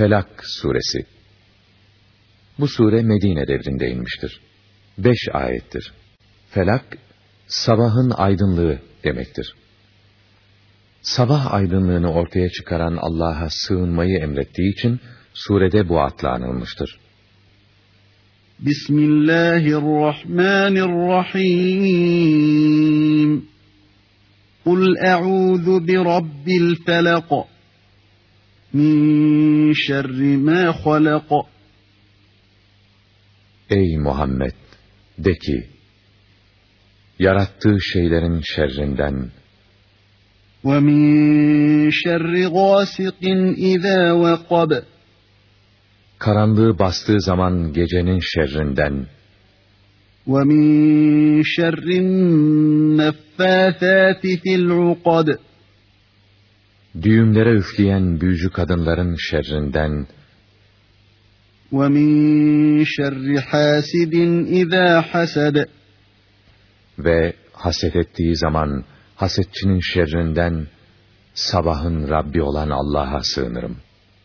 Felak Suresi Bu sure Medine devrinde inmiştir. Beş ayettir. Felak, sabahın aydınlığı demektir. Sabah aydınlığını ortaya çıkaran Allah'a sığınmayı emrettiği için surede bu adla anılmıştır. Bismillahirrahmanirrahim. Kul e'udhu bi rabbil felak min şerri ma. Ey Muhammed! De ki, yarattığı şeylerin şerrinden, وَمِنْ شَرِّ Karanlığı bastığı zaman gecenin şerrinden, وَمِنْ شَرِّ النَّفَّاثَاتِ فِي الْعُقَدِ Düğümlere üfleyen büyücü kadınların şerrinden, وَمِنْ شَرِّ حَاسِدٍ اِذَا حَسَدَ Ve haset ettiği zaman, hasetçinin şerrinden, sabahın Rabbi olan Allah'a sığınırım.''